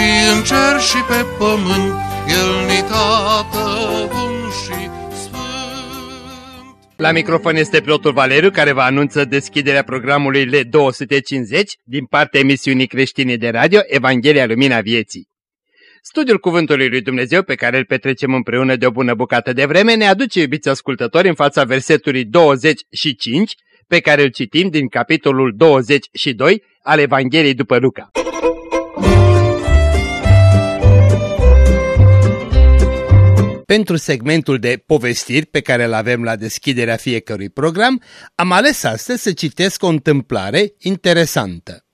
și în cer și pe pământ, El ni tată bun și sfânt. La microfon este pilotul Valeriu care vă anunță deschiderea programului L250 din partea emisiunii creștine de radio Evanghelia Lumina Vieții. Studiul Cuvântului Lui Dumnezeu pe care îl petrecem împreună de o bună bucată de vreme ne aduce, iubiți ascultători, în fața versetului 25 pe care îl citim din capitolul 22 al Evangheliei după Luca. Pentru segmentul de povestiri pe care îl avem la deschiderea fiecărui program, am ales astăzi să citesc o întâmplare interesantă.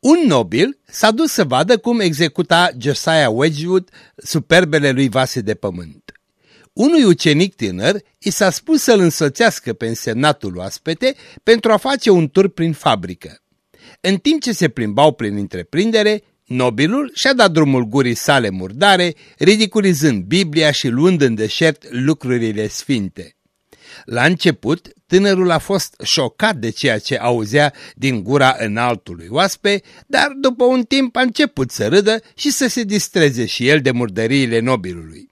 Un nobil s-a dus să vadă cum executa Josiah Wedgwood superbele lui vase de pământ. Unui ucenic tânăr i s-a spus să-l însoțească pe însemnatul oaspete pentru a face un tur prin fabrică. În timp ce se plimbau prin întreprindere, nobilul și-a dat drumul gurii sale murdare, ridiculizând Biblia și luând în deșert lucrurile sfinte. La început, tânărul a fost șocat de ceea ce auzea din gura înaltului oaspe, dar după un timp a început să râdă și să se distreze și el de murdăriile nobilului.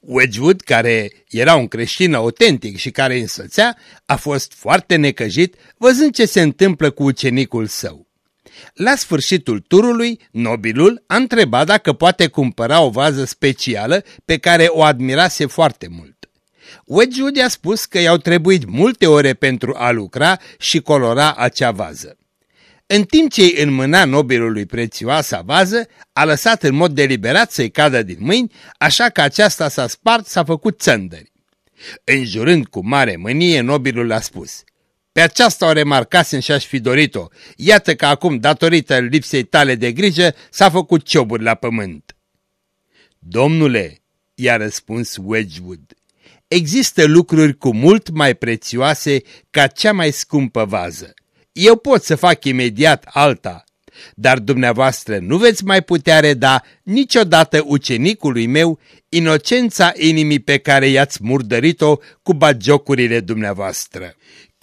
Wedgwood, care era un creștin autentic și care însățea, a fost foarte necăjit văzând ce se întâmplă cu ucenicul său. La sfârșitul turului, nobilul a întrebat dacă poate cumpăra o vază specială pe care o admirase foarte mult. Wedgwood i-a spus că i-au trebuit multe ore pentru a lucra și colora acea vază. În timp ce îi înmâna nobilului prețioasa vază, a lăsat în mod deliberat să-i cadă din mâini, așa că aceasta s-a spart, s-a făcut țăndări. Înjurând cu mare mânie, nobilul a spus, Pe aceasta o remarcasem și aș fi dorit-o. Iată că acum, datorită lipsei tale de grijă, s-a făcut cioburi la pământ. Domnule, i-a răspuns Wedgwood, există lucruri cu mult mai prețioase ca cea mai scumpă vază. Eu pot să fac imediat alta, dar dumneavoastră nu veți mai putea reda niciodată ucenicului meu inocența inimii pe care i-ați murdărit-o cu bagiocurile dumneavoastră.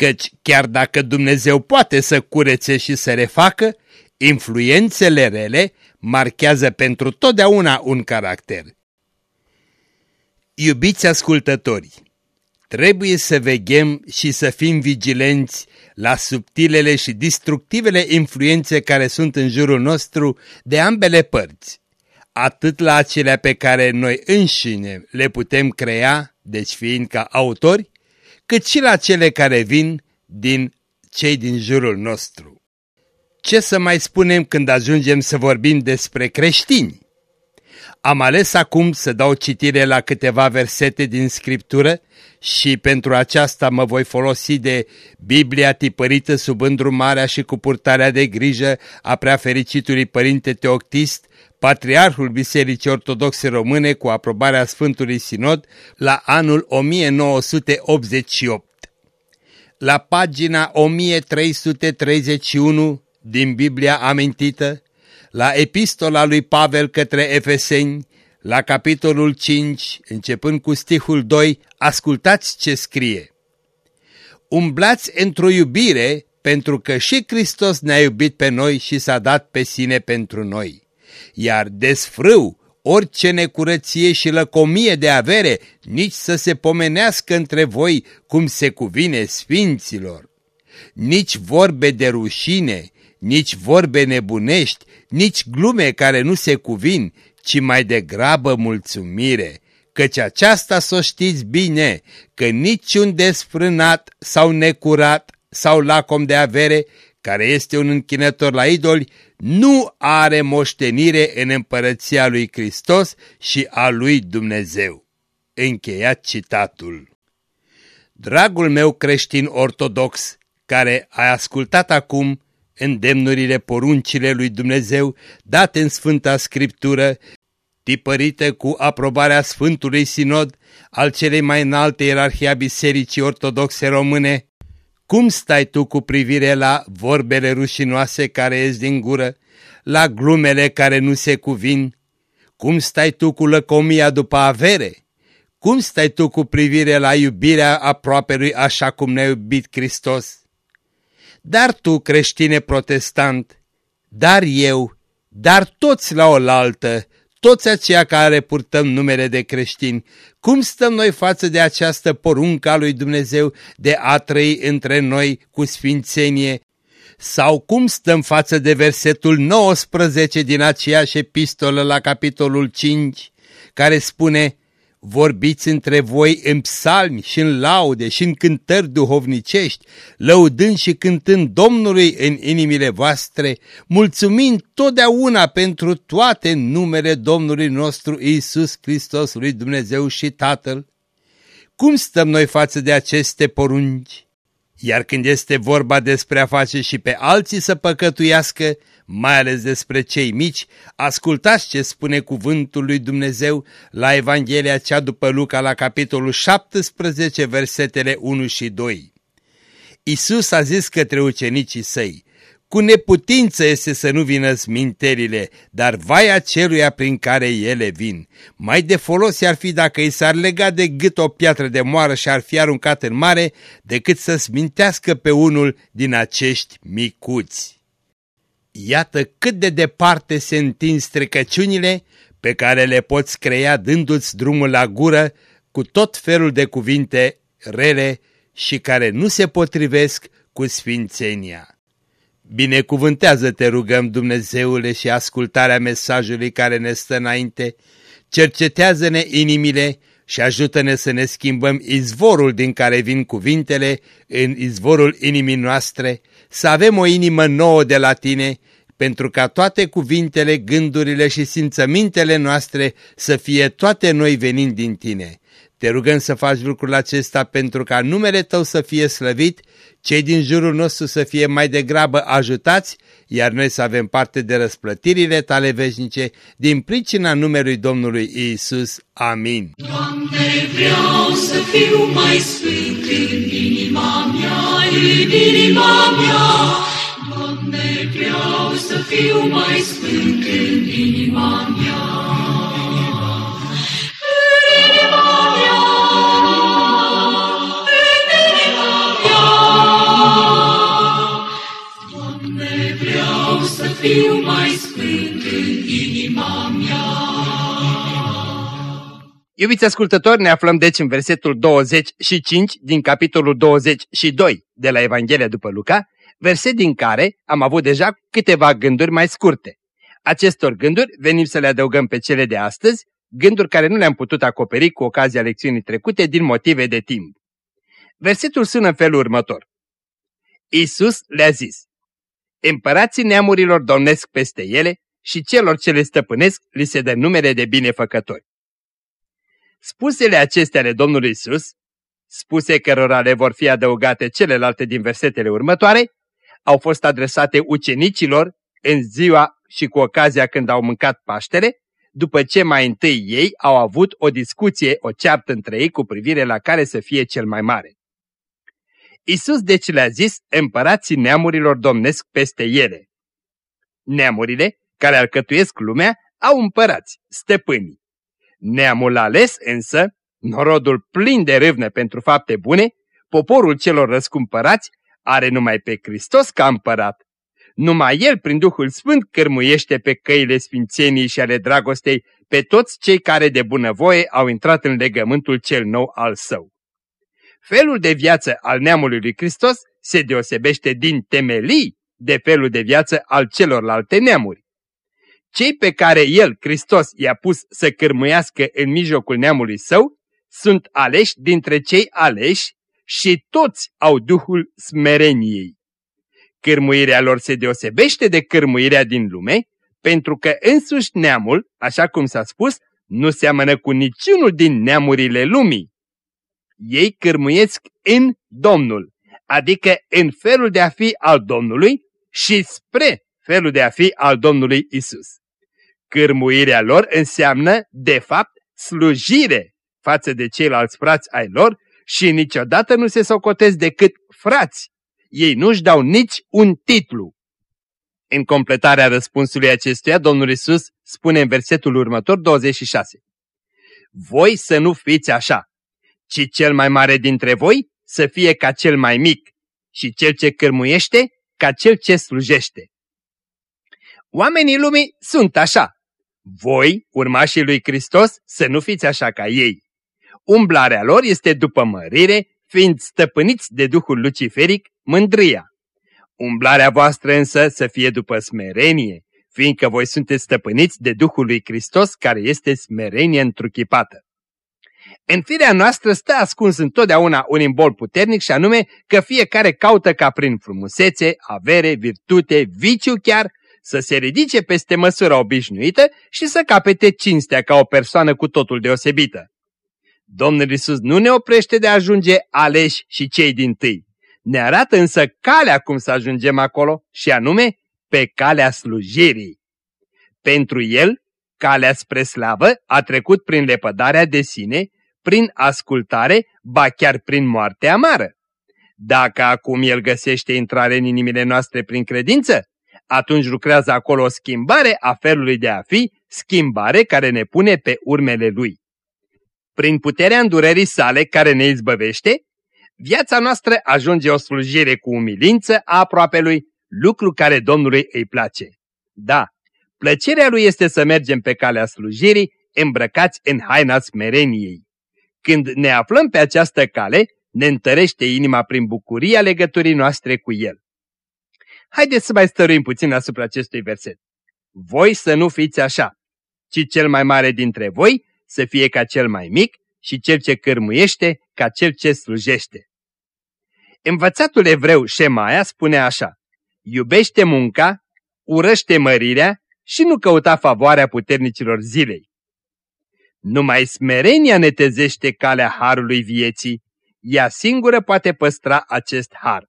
Căci chiar dacă Dumnezeu poate să curețe și să refacă, influențele rele marchează pentru totdeauna un caracter. Iubiți ascultători, trebuie să veghem și să fim vigilenți la subtilele și destructivele influențe care sunt în jurul nostru de ambele părți, atât la acelea pe care noi înșine le putem crea, deci fiind ca autori, cât și la cele care vin din cei din jurul nostru. Ce să mai spunem când ajungem să vorbim despre creștini? Am ales acum să dau citire la câteva versete din Scriptură și pentru aceasta mă voi folosi de Biblia tipărită sub îndrumarea și cu purtarea de grijă a preafericitului Părinte Teoctist, Patriarhul Bisericii Ortodoxe Române cu aprobarea Sfântului Sinod la anul 1988. La pagina 1331 din Biblia amintită, la epistola lui Pavel către Efeseni, la capitolul 5, începând cu stihul 2, ascultați ce scrie. Umblați într-o iubire, pentru că și Hristos ne-a iubit pe noi și s-a dat pe sine pentru noi. Iar desfrâu orice necurăție și lăcomie de avere, nici să se pomenească între voi cum se cuvine sfinților. Nici vorbe de rușine, nici vorbe nebunești, nici glume care nu se cuvin, ci mai degrabă mulțumire, căci aceasta să știți bine, că niciun desfrânat sau necurat sau lacom de avere, care este un închinător la idoli, nu are moștenire în împărăția lui Hristos și a lui Dumnezeu. Încheiat citatul. Dragul meu creștin ortodox, care ai ascultat acum îndemnurile, poruncile lui Dumnezeu date în Sfânta Scriptură, tipărite cu aprobarea Sfântului Sinod al celei mai înalte ierarhii a Bisericii Ortodoxe Române, cum stai tu cu privire la vorbele rușinoase care ies din gură, la glumele care nu se cuvin? Cum stai tu cu lăcomia după avere? Cum stai tu cu privire la iubirea aproapelui așa cum ne-a iubit Hristos? Dar tu, creștine protestant, dar eu, dar toți la oaltă, toți aceia care purtăm numele de creștini, cum stăm noi față de această poruncă a lui Dumnezeu de a trăi între noi cu sfințenie? Sau cum stăm față de versetul 19 din aceeași epistolă la capitolul 5, care spune Vorbiți între voi în psalmi și în laude și în cântări duhovnicești, lăudând și cântând Domnului în inimile voastre, mulțumind totdeauna pentru toate numele Domnului nostru Isus Hristos, lui Dumnezeu și Tatăl. Cum stăm noi față de aceste porunci? Iar când este vorba despre a face și pe alții să păcătuiască, mai ales despre cei mici, ascultați ce spune cuvântul lui Dumnezeu la Evanghelia cea după Luca la capitolul 17, versetele 1 și 2. Isus a zis către ucenicii săi, cu neputință este să nu vină sminterile, dar vai aceluia prin care ele vin. Mai de folos ar fi dacă i s-ar lega de gât o piatră de moară și ar fi aruncat în mare, decât să smintească pe unul din acești micuți. Iată cât de departe se întind strecăciunile pe care le poți crea dându-ți drumul la gură cu tot felul de cuvinte rele și care nu se potrivesc cu sfințenia. Binecuvântează-te, rugăm, Dumnezeule, și ascultarea mesajului care ne stă înainte, cercetează-ne inimile și ajută-ne să ne schimbăm izvorul din care vin cuvintele în izvorul inimii noastre, să avem o inimă nouă de la tine, pentru ca toate cuvintele, gândurile și simțămintele noastre să fie toate noi venind din tine. Te rugăm să faci lucrul acesta pentru ca numele Tău să fie slăvit, cei din jurul nostru să fie mai degrabă ajutați, iar noi să avem parte de răsplătirile Tale veșnice din pricina numelui Domnului Isus. Amin. Doamne, vreau să fiu mai sfânt în inima mea, în inima mea. Doamne, vreau să fiu mai sfânt în inima mea. Fiu mai sfânt în inima mea. Iubiți ascultători, ne aflăm deci în versetul 25 din capitolul 22 de la Evanghelia după Luca, verset din care am avut deja câteva gânduri mai scurte. Acestor gânduri venim să le adăugăm pe cele de astăzi, gânduri care nu le-am putut acoperi cu ocazia lecțiunii trecute din motive de timp. Versetul sună în felul următor. Isus le-a zis, Împărații neamurilor domnesc peste ele și celor ce le stăpânesc li se dă numere de binefăcători. Spusele acestea ale Domnului Isus, spuse cărora le vor fi adăugate celelalte din versetele următoare, au fost adresate ucenicilor în ziua și cu ocazia când au mâncat Paștele, după ce mai întâi ei au avut o discuție, o ceartă între ei cu privire la care să fie cel mai mare. Isus deci le-a zis, împărații neamurilor domnesc peste ele. Neamurile, care alcătuiesc lumea, au împărați, stăpânii. Neamul ales însă, norodul plin de râvnă pentru fapte bune, poporul celor răscumpărați, are numai pe Hristos ca împărat. Numai El, prin Duhul Sfânt, cărmuiește pe căile sfințenii și ale dragostei pe toți cei care de bunăvoie au intrat în legământul cel nou al Său. Felul de viață al neamului lui Hristos se deosebește din temelii de felul de viață al celorlalte neamuri. Cei pe care El, Hristos, i-a pus să cârmuiască în mijlocul neamului său, sunt aleși dintre cei aleși și toți au Duhul smereniei. Cârmuirea lor se deosebește de cârmuirea din lume, pentru că însuși neamul, așa cum s-a spus, nu seamănă cu niciunul din neamurile lumii ei cârmuiesc în Domnul, adică în felul de a fi al Domnului și spre felul de a fi al Domnului Isus. Cârmuirea lor înseamnă, de fapt, slujire față de ceilalți frați ai lor și niciodată nu se socotesc decât frați. Ei nu-și dau nici un titlu. În completarea răspunsului acestuia, Domnul Isus spune în versetul următor, 26. Voi să nu fiți așa, ci cel mai mare dintre voi să fie ca cel mai mic și cel ce cârmuiește ca cel ce slujește. Oamenii lumii sunt așa. Voi, urmașii lui Hristos, să nu fiți așa ca ei. Umblarea lor este după mărire, fiind stăpâniți de Duhul Luciferic, mândria. Umblarea voastră însă să fie după smerenie, fiindcă voi sunteți stăpâniți de Duhul lui Hristos care este smerenie întruchipată. În firea noastră stă ascuns întotdeauna un imbol puternic și anume că fiecare caută ca prin frumusețe, avere, virtute, viciu chiar, să se ridice peste măsura obișnuită și să capete cinstea ca o persoană cu totul deosebită. Domnul Isus nu ne oprește de a ajunge aleși și cei din tâi. Ne arată însă calea cum să ajungem acolo și anume pe calea slujirii. Pentru el, calea spre slavă a trecut prin lepădarea de sine, prin ascultare, ba chiar prin moarte amară. Dacă acum el găsește intrare în inimile noastre prin credință, atunci lucrează acolo o schimbare a felului de a fi, schimbare care ne pune pe urmele lui. Prin puterea îndurerii sale care ne izbăvește, viața noastră ajunge o slujire cu umilință a aproapelui, lucru care Domnului îi place. Da, plăcerea lui este să mergem pe calea slujirii, îmbrăcați în haina smereniei. Când ne aflăm pe această cale, ne întărește inima prin bucuria legăturii noastre cu El. Haideți să mai stăruim puțin asupra acestui verset. Voi să nu fiți așa, ci cel mai mare dintre voi să fie ca cel mai mic și cel ce cârmuiește ca cel ce slujește. Învățatul evreu Shemaia spune așa, iubește munca, urăște mărirea și nu căuta favoarea puternicilor zilei. Numai smerenia netezește calea harului vieții, ea singură poate păstra acest har.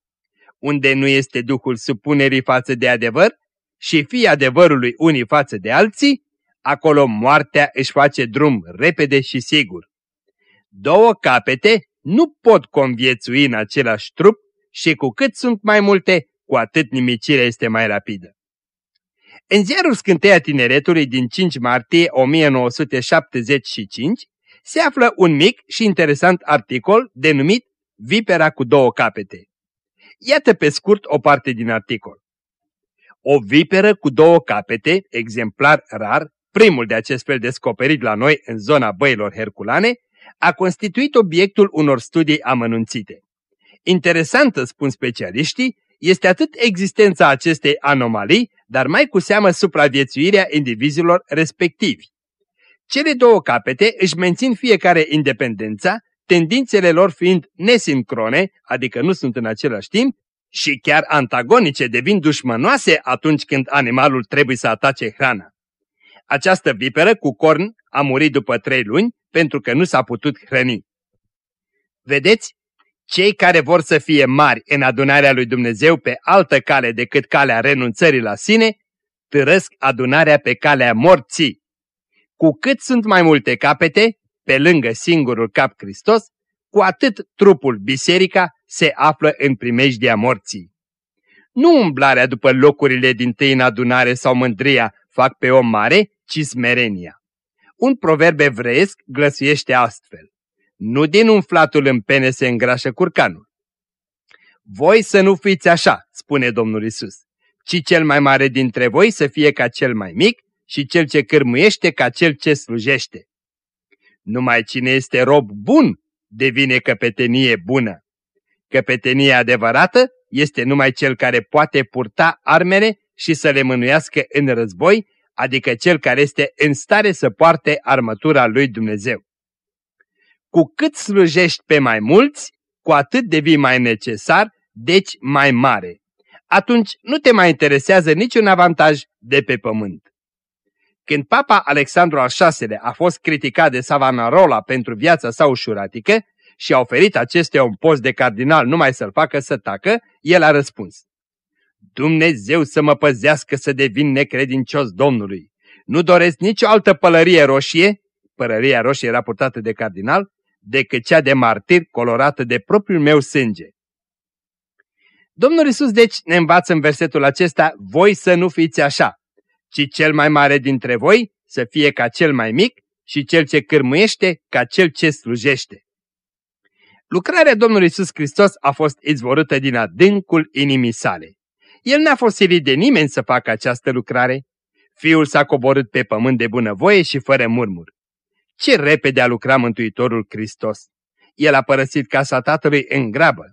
Unde nu este duhul supunerii față de adevăr și fie adevărului unii față de alții, acolo moartea își face drum repede și sigur. Două capete nu pot conviețui în același trup și cu cât sunt mai multe, cu atât nimicirea este mai rapidă. În ziarul Scânteia Tineretului din 5 martie 1975 se află un mic și interesant articol denumit Vipera cu două capete. Iată pe scurt o parte din articol. O viperă cu două capete, exemplar rar, primul de acest fel descoperit la noi în zona băilor herculane, a constituit obiectul unor studii amănunțite. Interesantă, spun specialiștii, este atât existența acestei anomalii, dar mai cu seamă supraviețuirea indivizilor respectivi. Cele două capete își mențin fiecare independența, tendințele lor fiind nesincrone, adică nu sunt în același timp, și chiar antagonice devin dușmănoase atunci când animalul trebuie să atace hrana. Această viperă cu corn a murit după trei luni pentru că nu s-a putut hrăni. Vedeți, cei care vor să fie mari în adunarea lui Dumnezeu pe altă cale decât calea renunțării la sine, târăsc adunarea pe calea morții. Cu cât sunt mai multe capete, pe lângă singurul cap Hristos, cu atât trupul, biserica, se află în primejdia morții. Nu umblarea după locurile din tâi în adunare sau mândria fac pe om mare, ci smerenia. Un proverb evreiesc glăsuiește astfel. Nu din umflatul în pene se îngrașă curcanul. Voi să nu fiți așa, spune Domnul Isus, ci cel mai mare dintre voi să fie ca cel mai mic și cel ce cârmuiește ca cel ce slujește. Numai cine este rob bun devine căpetenie bună. Căpetenia adevărată este numai cel care poate purta armele și să le mânuiască în război, adică cel care este în stare să poarte armătura lui Dumnezeu. Cu cât slujești pe mai mulți, cu atât devii mai necesar, deci mai mare. Atunci nu te mai interesează niciun avantaj de pe pământ. Când papa Alexandru al VI-lea a fost criticat de Savonarola pentru viața sa ușuratică și a oferit acestuia un post de cardinal numai să-l facă să tacă, el a răspuns. Dumnezeu să mă păzească să devin necredincios Domnului. Nu doresc nicio altă pălărie roșie, pălăria roșie era purtată de cardinal, decât cea de martir colorată de propriul meu sânge. Domnul Isus deci ne învață în versetul acesta, voi să nu fiți așa, ci cel mai mare dintre voi să fie ca cel mai mic și cel ce cârmuiește ca cel ce slujește. Lucrarea Domnului Isus Hristos a fost izvorâtă din adâncul inimii sale. El n-a fost silit de nimeni să facă această lucrare. Fiul s-a coborât pe pământ de bunăvoie și fără murmur. Ce repede a lucrat Mântuitorul Hristos! El a părăsit casa Tatălui în grabă.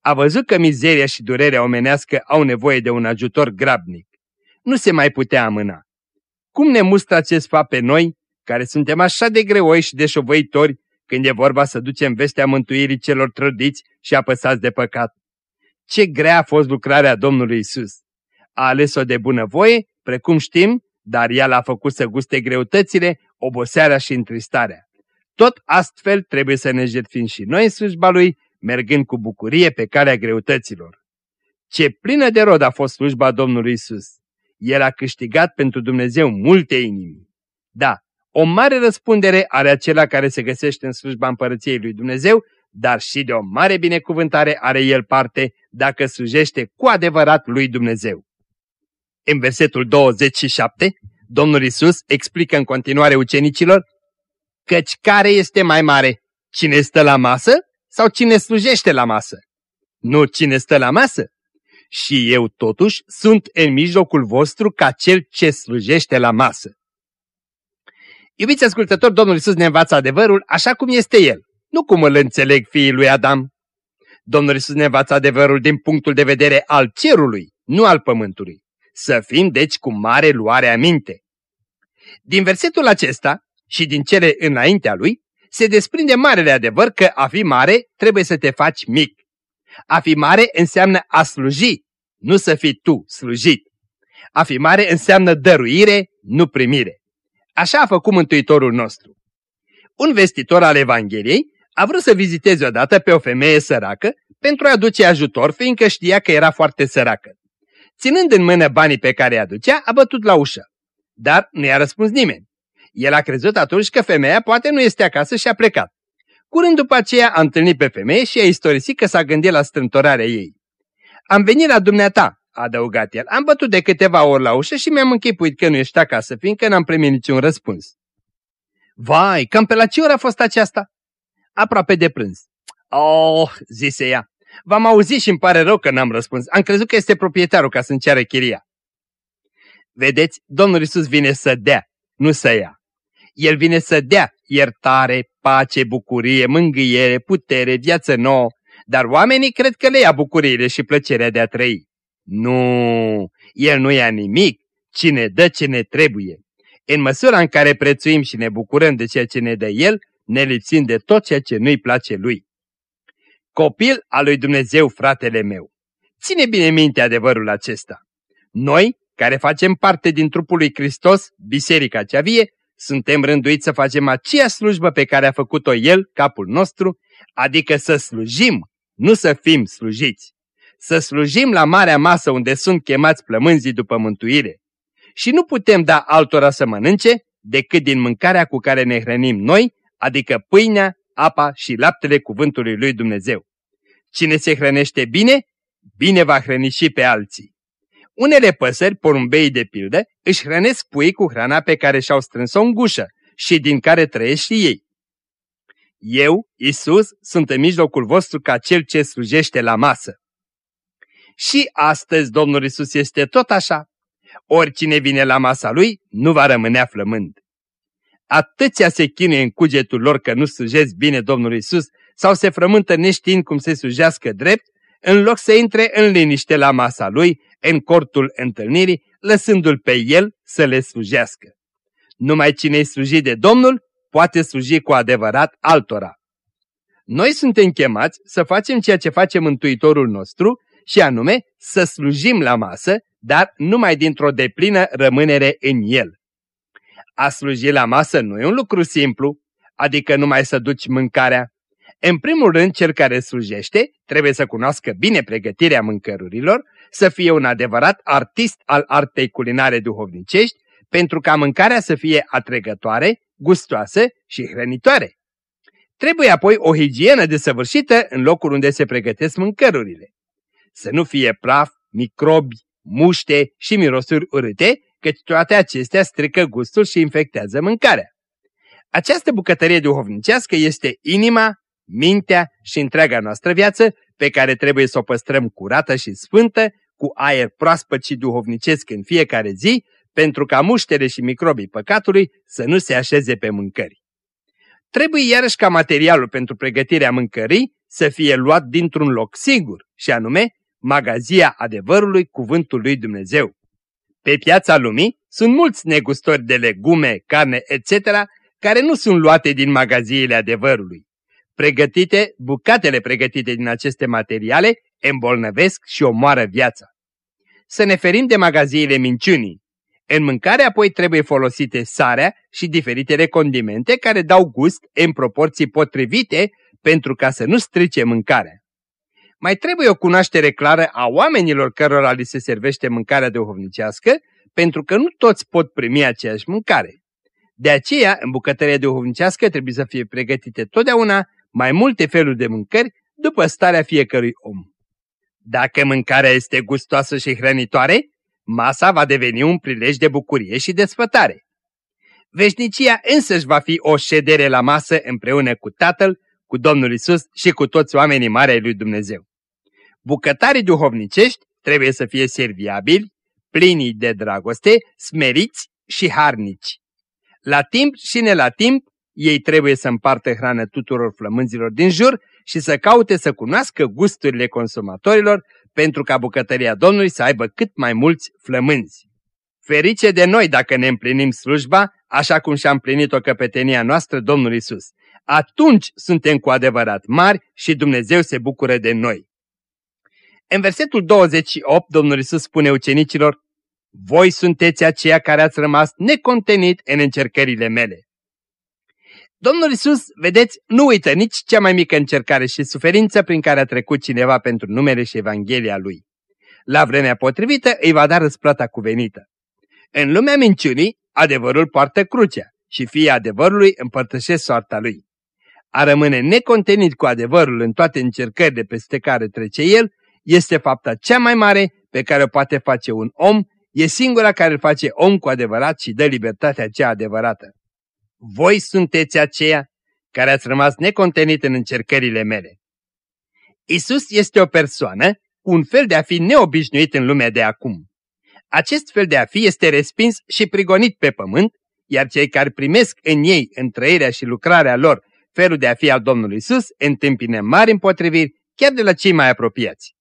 A văzut că mizeria și durerea omenească au nevoie de un ajutor grabnic. Nu se mai putea amâna. Cum ne mustră acest fapt pe noi, care suntem așa de greoi și de șovăitori, când e vorba să ducem vestea mântuirii celor trădiți și apăsați de păcat? Ce grea a fost lucrarea Domnului Isus! A ales-o de bunăvoie, precum știm, dar El a făcut să guste greutățile, obosearea și întristarea. Tot astfel trebuie să ne jertfim și noi în slujba Lui, mergând cu bucurie pe calea greutăților. Ce plină de rod a fost slujba Domnului Isus! El a câștigat pentru Dumnezeu multe inimi. Da, o mare răspundere are acela care se găsește în slujba împărăției lui Dumnezeu, dar și de o mare binecuvântare are el parte dacă slujește cu adevărat lui Dumnezeu. În versetul 27, Domnul Isus explică în continuare ucenicilor, căci care este mai mare, cine stă la masă sau cine slujește la masă? Nu cine stă la masă. Și eu totuși sunt în mijlocul vostru ca cel ce slujește la masă. Iubiți ascultători, Domnul Isus ne învață adevărul așa cum este El, nu cum îl înțeleg fiii lui Adam. Domnul Isus ne învață adevărul din punctul de vedere al cerului, nu al pământului. Să fim deci cu mare luare aminte. Din versetul acesta și din cele înaintea lui, se desprinde marele adevăr că a fi mare trebuie să te faci mic. A fi mare înseamnă a sluji, nu să fii tu slujit. A fi mare înseamnă dăruire, nu primire. Așa a făcut Mântuitorul nostru. Un vestitor al Evangheliei a vrut să viziteze odată pe o femeie săracă pentru a aduce ajutor, fiindcă știa că era foarte săracă. Ținând în mână banii pe care îi aducea, a bătut la ușă. Dar nu i-a răspuns nimeni. El a crezut atunci că femeia poate nu este acasă și a plecat. Curând după aceea a întâlnit pe femeie și a istorisit că s-a gândit la strântorarea ei. Am venit la dumneata, a adăugat el. Am bătut de câteva ori la ușă și mi-am închipuit că nu ești acasă, fiindcă n-am primit niciun răspuns. Vai, cam pe la ce oră a fost aceasta? Aproape de prânz. Oh, zise ea, v-am auzit și îmi pare rău că n-am răspuns. Am crezut că este proprietarul ca să-mi ceară chiria. Vedeți, Domnul Isus vine să dea, nu să ia. El vine să dea iertare, pace, bucurie, mângâiere, putere, viață nouă, dar oamenii cred că le ia bucuriile și plăcerea de a trăi. Nu, El nu ia nimic, cine dă ce ne trebuie. În măsura în care prețuim și ne bucurăm de ceea ce ne dă El, ne lipsim de tot ceea ce nu-i place Lui. Copil al lui Dumnezeu, fratele meu, ține bine minte adevărul acesta. Noi, care facem parte din trupul lui Hristos, biserica cea vie, suntem rânduiți să facem aceeași slujbă pe care a făcut-o El, capul nostru, adică să slujim, nu să fim slujiți. Să slujim la marea masă unde sunt chemați plămânzii după mântuire. Și nu putem da altora să mănânce decât din mâncarea cu care ne hrănim noi, adică pâinea, apa și laptele cuvântului lui Dumnezeu. Cine se hrănește bine, bine va hrăni și pe alții. Unele păsări, porumbei de pildă, își hrănesc puii cu hrana pe care și-au strâns-o în gușă și din care trăiesc și ei. Eu, Isus, sunt în mijlocul vostru ca cel ce slujește la masă. Și astăzi Domnul Isus este tot așa. Oricine vine la masa lui nu va rămâne flămând. Atâția se chinuie în cugetul lor că nu slujesc bine Domnul Isus sau se frământă neștiind cum se slujească drept, în loc să intre în liniște la masa lui, în cortul întâlnirii, lăsându-l pe el să le slujească. Numai cine-i slujit de Domnul poate sluji cu adevărat altora. Noi suntem chemați să facem ceea ce face Mântuitorul nostru și anume să slujim la masă, dar numai dintr-o deplină rămânere în el. A sluji la masă nu e un lucru simplu, adică numai să duci mâncarea. În primul rând, cel care slujește trebuie să cunoască bine pregătirea mâncărurilor, să fie un adevărat artist al artei culinare duhovnicești, pentru ca mâncarea să fie atrăgătoare, gustoasă și hrănitoare. Trebuie apoi o higienă desăvârșită în locul unde se pregătesc mâncărurile. Să nu fie praf, microbi, muște și mirosuri urâte, căci toate acestea strică gustul și infectează mâncarea. Această bucătărie duhovnicească este inima, mintea și întreaga noastră viață pe care trebuie să o păstrăm curată și sfântă, cu aer proaspăt și duhovnicesc în fiecare zi, pentru ca muștele și microbii păcatului să nu se așeze pe mâncări. Trebuie iarăși ca materialul pentru pregătirea mâncării să fie luat dintr-un loc sigur, și anume magazia adevărului cuvântul lui Dumnezeu. Pe piața lumii sunt mulți negustori de legume, carne, etc., care nu sunt luate din magaziile adevărului. Pregătite, bucatele pregătite din aceste materiale îmbolnăvesc și omoară viața. Să ne ferim de magaziile minciunii. În mâncare apoi trebuie folosite sarea și diferitele condimente care dau gust în proporții potrivite pentru ca să nu strice mâncarea. Mai trebuie o cunoaștere clară a oamenilor cărora li se servește mâncarea duhovnicească, pentru că nu toți pot primi aceeași mâncare. De aceea, în bucătăria duhovnicească trebuie să fie pregătite totdeauna mai multe feluri de mâncări după starea fiecărui om. Dacă mâncarea este gustoasă și hrănitoare, masa va deveni un prilej de bucurie și desfătare. Veșnicia însăși va fi o ședere la masă împreună cu Tatăl, cu Domnul Isus și cu toți oamenii mari ai lui Dumnezeu. Bucătarii duhovnicești trebuie să fie serviabili, plini de dragoste, smeriți și harnici. La timp și ne la timp, ei trebuie să împartă hrană tuturor flămânzilor din jur și să caute să cunoască gusturile consumatorilor pentru ca bucătăria Domnului să aibă cât mai mulți flămânzi. Ferice de noi dacă ne împlinim slujba, așa cum și-a împlinit-o căpetenia noastră Domnul Isus. Atunci suntem cu adevărat mari și Dumnezeu se bucură de noi. În versetul 28, Domnul Isus spune ucenicilor, Voi sunteți aceia care ați rămas necontenit în încercările mele. Domnul Isus, vedeți, nu uită nici cea mai mică încercare și suferință prin care a trecut cineva pentru numele și Evanghelia Lui. La vremea potrivită îi va da răsplata cuvenită. În lumea minciunii, adevărul poartă crucea și fie adevărului împărtășesc soarta lui. A rămâne necontenit cu adevărul în toate încercările peste care trece el, este fapta cea mai mare pe care o poate face un om, e singura care îl face om cu adevărat și dă libertatea cea adevărată. Voi sunteți aceia care ați rămas necontenit în încercările mele. Isus este o persoană cu un fel de a fi neobișnuit în lumea de acum. Acest fel de a fi este respins și prigonit pe pământ, iar cei care primesc în ei, în trăirea și lucrarea lor, felul de a fi al Domnului Isus, întâmpină mari împotriviri, chiar de la cei mai apropiați.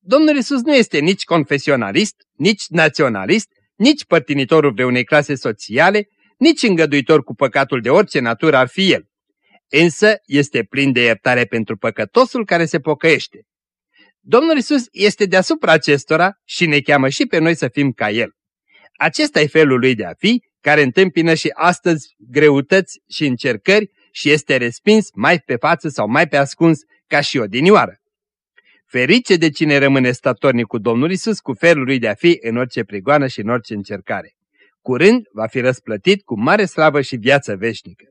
Domnul Isus nu este nici confesionalist, nici naționalist, nici părtinitorul vreunei clase sociale, nici îngăduitor cu păcatul de orice natură ar fi el. Însă este plin de iertare pentru păcătosul care se pocăiește. Domnul Isus este deasupra acestora și ne cheamă și pe noi să fim ca El. Acesta e felul lui de a fi, care întâmpină și astăzi greutăți și încercări și este respins mai pe față sau mai pe ascuns ca și odinioară. Ferice de cine rămâne statornic cu Domnul Isus, cu felul lui de a fi în orice prigoană și în orice încercare. Curând va fi răsplătit cu mare slavă și viață veșnică.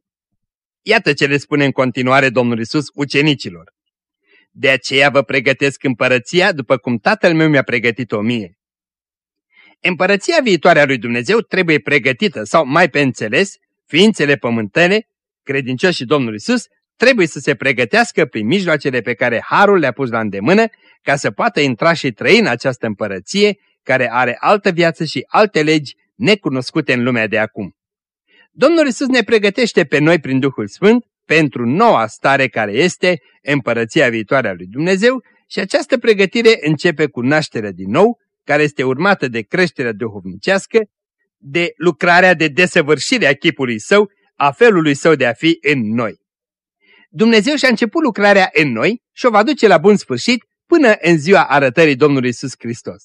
Iată ce le spune în continuare Domnul Isus ucenicilor. De aceea vă pregătesc împărăția după cum Tatăl meu mi-a pregătit-o mie. Împărăția viitoare a lui Dumnezeu trebuie pregătită sau mai pe înțeles, ființele pământene, credincioși Domnul Isus, trebuie să se pregătească prin mijloacele pe care Harul le-a pus la îndemână ca să poată intra și trăi în această împărăție care are altă viață și alte legi necunoscute în lumea de acum. Domnul Isus ne pregătește pe noi prin Duhul Sfânt pentru noua stare care este împărăția viitoare a lui Dumnezeu și această pregătire începe cu nașterea din nou, care este urmată de creșterea duhovnicească, de lucrarea de desăvârșire a chipului său, a felului său de a fi în noi. Dumnezeu și-a început lucrarea în noi și o va duce la bun sfârșit până în ziua arătării Domnului Isus Hristos.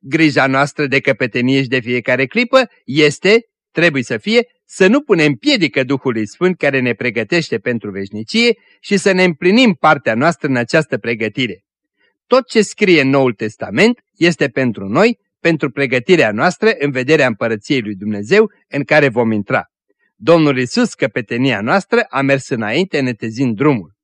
Grija noastră de căpetenie și de fiecare clipă este, trebuie să fie, să nu punem piedică Duhului Sfânt care ne pregătește pentru veșnicie și să ne împlinim partea noastră în această pregătire. Tot ce scrie în Noul Testament este pentru noi, pentru pregătirea noastră în vederea împărăției lui Dumnezeu în care vom intra. Domnul Isus, căpetenia noastră, a mers înainte netezind drumul.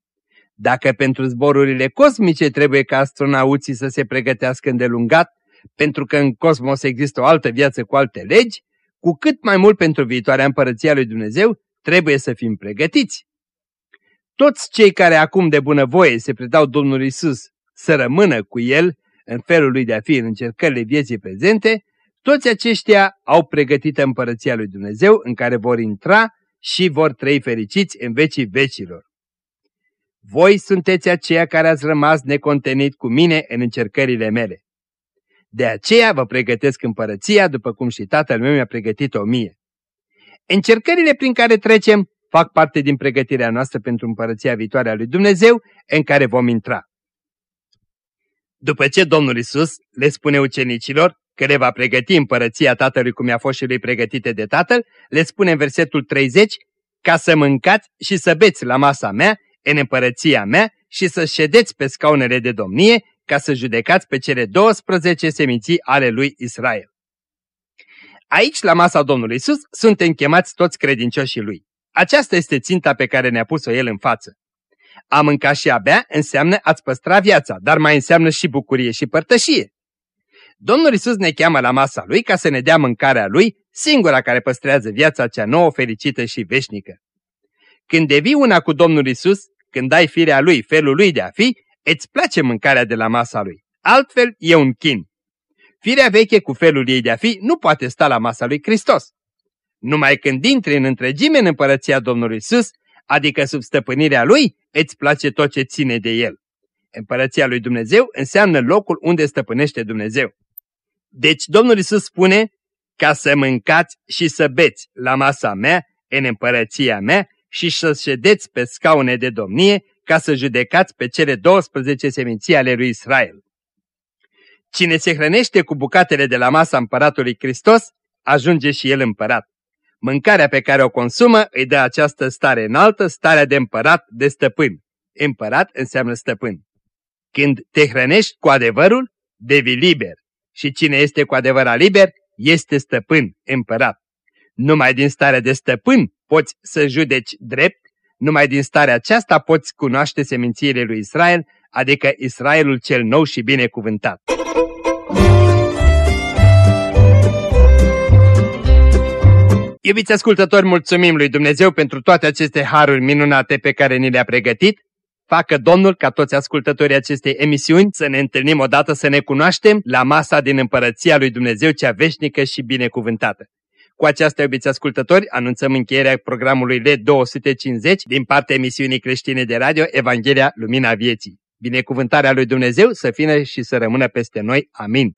Dacă pentru zborurile cosmice trebuie ca astronauții să se pregătească îndelungat, pentru că în cosmos există o altă viață cu alte legi, cu cât mai mult pentru viitoarea împărăția lui Dumnezeu, trebuie să fim pregătiți. Toți cei care acum de bunăvoie se predau Domnului Isus să rămână cu El în felul lui de a fi în încercările vieții prezente, toți aceștia au pregătit împărăția lui Dumnezeu în care vor intra și vor trăi fericiți în vecii vecilor. Voi sunteți aceia care ați rămas necontenit cu mine în încercările mele. De aceea vă pregătesc împărăția după cum și tatăl meu mi-a pregătit-o mie. Încercările prin care trecem fac parte din pregătirea noastră pentru împărăția viitoare a lui Dumnezeu în care vom intra. După ce Domnul Isus le spune ucenicilor că le va pregăti împărăția Tatălui cum i-a fost și lui pregătite de Tatăl, le spune în versetul 30, ca să mâncați și să beți la masa mea, în împărăția mea și să ședeți pe scaunele de domnie, ca să judecați pe cele 12 seminții ale lui Israel. Aici, la masa Domnului Isus, suntem chemați toți credincioșii lui. Aceasta este ținta pe care ne-a pus-o el în față. A mânca și a bea înseamnă a-ți păstra viața, dar mai înseamnă și bucurie și părtășie. Domnul Isus ne cheamă la masa Lui ca să ne dea mâncarea Lui, singura care păstrează viața cea nouă, fericită și veșnică. Când devii una cu Domnul Isus, când ai firea Lui, felul Lui de a fi, îți place mâncarea de la masa Lui. Altfel e un chin. Firea veche cu felul ei de a fi nu poate sta la masa Lui Hristos. Numai când intri în întregime în împărăția Domnului Isus, adică sub stăpânirea Lui, îți place tot ce ține de El. Împărăția lui Dumnezeu înseamnă locul unde stăpânește Dumnezeu. Deci Domnul Isus spune, ca să mâncați și să beți la masa mea, în împărăția mea, și să ședeți pe scaune de domnie, ca să judecați pe cele 12 seminții ale lui Israel. Cine se hrănește cu bucatele de la masa împăratului Hristos, ajunge și el împărat. Mâncarea pe care o consumă îi dă această stare înaltă, starea de împărat, de stăpân. Împărat înseamnă stăpân. Când te hrănești cu adevărul, devii liber. Și cine este cu adevărat liber, este stăpân, împărat. Numai din starea de stăpân poți să judeci drept, numai din starea aceasta poți cunoaște semințiile lui Israel, adică Israelul cel nou și binecuvântat. Iubiți ascultători, mulțumim lui Dumnezeu pentru toate aceste haruri minunate pe care ni le-a pregătit. Facă Domnul ca toți ascultătorii acestei emisiuni să ne întâlnim odată să ne cunoaștem la masa din împărăția lui Dumnezeu cea veșnică și binecuvântată. Cu aceasta, iubiți ascultători, anunțăm încheierea programului LED 250 din partea emisiunii creștine de radio Evanghelia Lumina Vieții. Binecuvântarea lui Dumnezeu să fie și să rămână peste noi. Amin.